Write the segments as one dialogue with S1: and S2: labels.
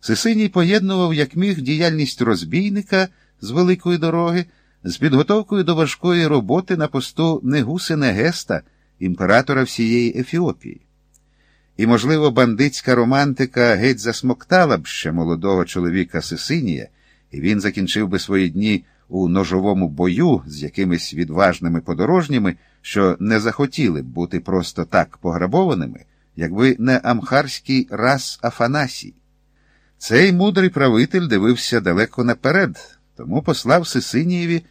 S1: Сисиній поєднував як міг діяльність розбійника з великої дороги з підготовкою до важкої роботи на посту Негуси Негеста, імператора всієї Ефіопії. І, можливо, бандитська романтика геть засмоктала б ще молодого чоловіка Сисинія, і він закінчив би свої дні у ножовому бою з якимись відважними подорожніми, що не захотіли б бути просто так пограбованими, якби не амхарський рас Афанасій. Цей мудрий правитель дивився далеко наперед, тому послав Сисинієві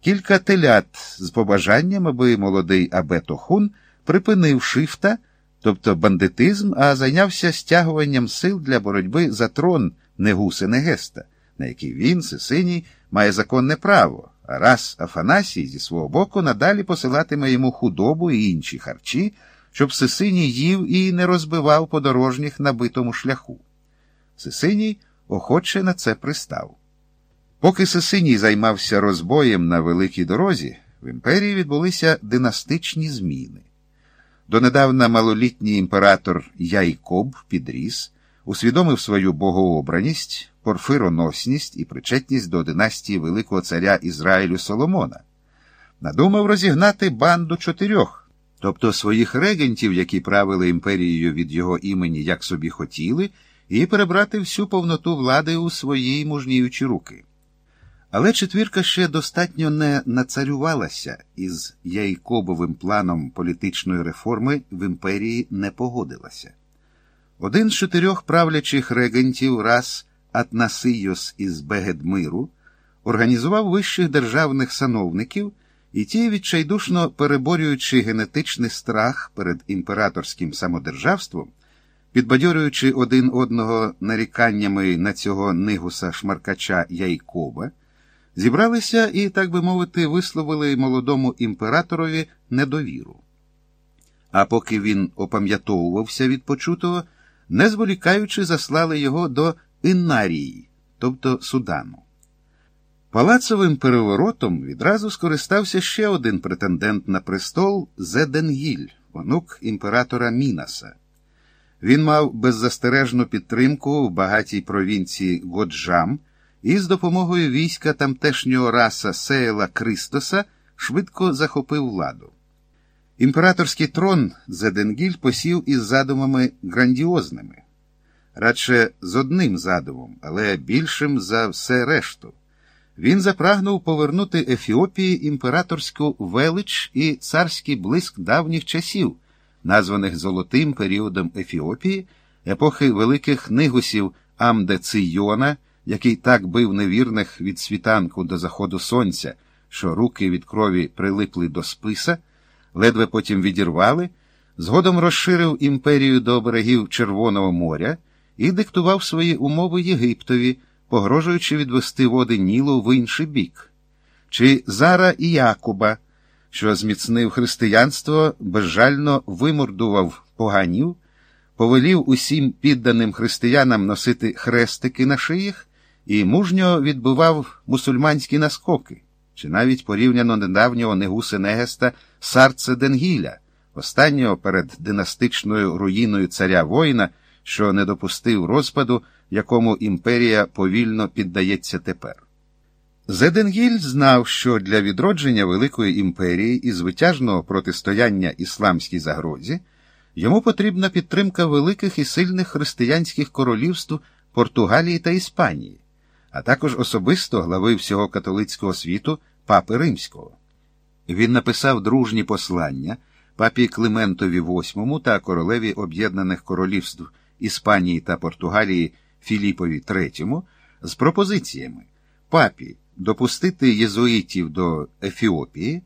S1: кілька телят з побажанням, аби молодий Абетохун припинив шифта, тобто бандитизм, а зайнявся стягуванням сил для боротьби за трон Негуси Негеста, на який він, Сисиній, має законне право, а раз Афанасій зі свого боку надалі посилатиме йому худобу і інші харчі, щоб Сисиній їв і не розбивав подорожніх на битому шляху. Сисиній охоче на це пристав. Поки Сисиній займався розбоєм на великій дорозі, в імперії відбулися династичні зміни. Донедавна малолітній імператор Яйкоб підріс, усвідомив свою богообраність, порфироносність і причетність до династії Великого царя Ізраїлю Соломона. Надумав розігнати банду чотирьох, тобто своїх регентів, які правили імперією від його імені, як собі хотіли, і перебрати всю повноту влади у свої мужніючі руки. Але четвірка ще достатньо не нацарювалася із Яйкобовим планом політичної реформи в імперії не погодилася. Один з чотирьох правлячих регентів раз Атнасийос із Бегедмиру організував вищих державних сановників, і ті, відчайдушно переборюючи генетичний страх перед імператорським самодержавством, підбадьорюючи один одного наріканнями на цього нигуса шмаркача Яйкоба, зібралися і, так би мовити, висловили молодому імператорові недовіру. А поки він опам'ятовувався від почутого, не зволікаючи, заслали його до Іннарії, тобто Судану. Палацовим переворотом відразу скористався ще один претендент на престол Зеденгіль, онук імператора Мінаса. Він мав беззастережну підтримку в багатій провінції Годжам і з допомогою війська тамтешнього раса Сеєла Кристоса швидко захопив владу. Імператорський трон Зеденгіль посів із задумами грандіозними, радше з одним задумом, але більшим за все решту. Він запрагнув повернути Ефіопії імператорську велич і царський блиск давніх часів, названих золотим періодом Ефіопії, епохи великих нигусів Амде Цийона, який так бив невірних від світанку до заходу сонця, що руки від крові прилипли до списа, ледве потім відірвали, згодом розширив імперію до берегів Червоного моря і диктував свої умови Єгиптові, погрожуючи відвести води Нілу в інший бік, чи Зара і Якуба, що зміцнив християнство, безжально вимордував поганів, повелів усім підданим християнам носити хрестики на шиях і мужньо відбивав мусульманські наскоки, чи навіть порівняно недавнього Негуси Негеста Сарце Денгіля, останнього перед династичною руїною царя воїна, що не допустив розпаду, якому імперія повільно піддається тепер. Зеденгіль знав, що для відродження Великої імперії і звитяжного протистояння ісламській загрозі йому потрібна підтримка великих і сильних християнських королівств Португалії та Іспанії, а також особисто глави всього католицького світу Папи Римського. Він написав дружні послання папі Климентові VIII та королеві Об'єднаних Королівств Іспанії та Португалії Філіпові III з пропозиціями папі допустити єзуїтів до Ефіопії,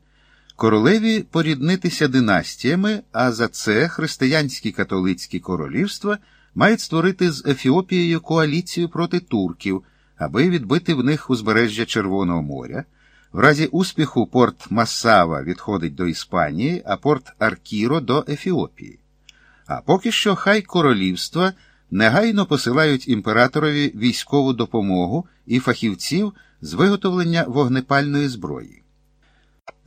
S1: королеві поріднитися династіями, а за це християнські католицькі королівства мають створити з Ефіопією коаліцію проти турків, аби відбити в них узбережжя Червоного моря. В разі успіху порт Масава відходить до Іспанії, а порт Аркіро до Ефіопії. А поки що хай королівства негайно посилають імператорові військову допомогу і фахівців з виготовлення вогнепальної зброї.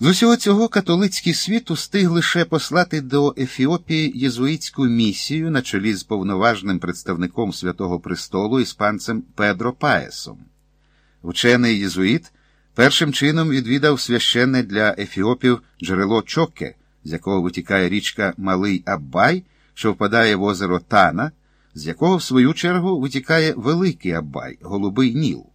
S1: З усього цього католицький світ устиг лише послати до Ефіопії єзуїтську місію на чолі з повноважним представником Святого Престолу іспанцем Педро Паесом. Вчений єзуїт першим чином відвідав священне для ефіопів джерело Чоке, з якого витікає річка Малий Аббай, що впадає в озеро Тана, з якого, в свою чергу, витікає Великий Аббай, Голубий Ніл.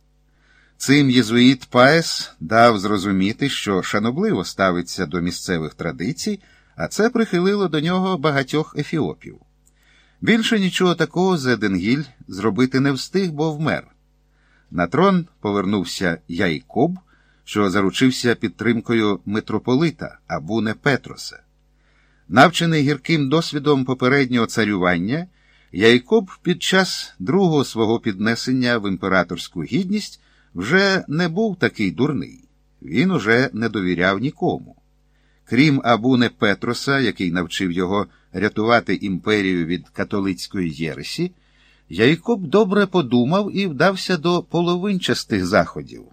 S1: Цим єзуїт Паес дав зрозуміти, що шанобливо ставиться до місцевих традицій, а це прихилило до нього багатьох ефіопів. Більше нічого такого Зеденгіль зробити не встиг, бо вмер. На трон повернувся Яйкоб, що заручився підтримкою митрополита Абуне Петроса. Навчений гірким досвідом попереднього царювання, Яйкоб під час другого свого піднесення в імператорську гідність вже не був такий дурний, він уже не довіряв нікому. Крім Абуне Петроса, який навчив його рятувати імперію від католицької єресі, Яйкоб добре подумав і вдався до половинчастих заходів.